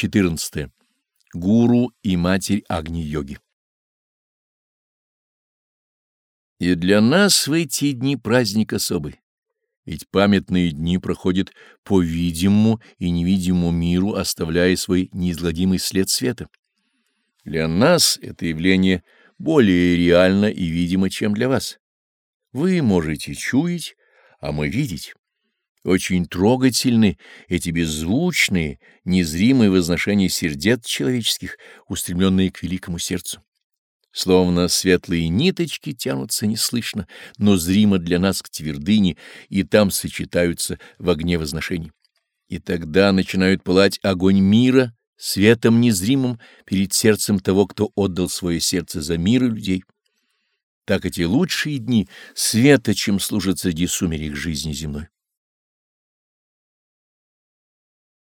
14. Гуру и Матерь Агни-йоги И для нас в эти дни праздник особый, ведь памятные дни проходят по видимому и невидимому миру, оставляя свой неизгладимый след света. Для нас это явление более реально и видимо, чем для вас. Вы можете чуять, а мы видеть. Очень трогательны эти беззвучные, незримые возношения сердец человеческих, устремленные к великому сердцу. Словно светлые ниточки тянутся неслышно, но зримо для нас к твердыне, и там сочетаются в огне возношений. И тогда начинают пылать огонь мира светом незримым перед сердцем того, кто отдал свое сердце за мир и людей. Так эти лучшие дни света, чем служат среди сумерек жизни земной.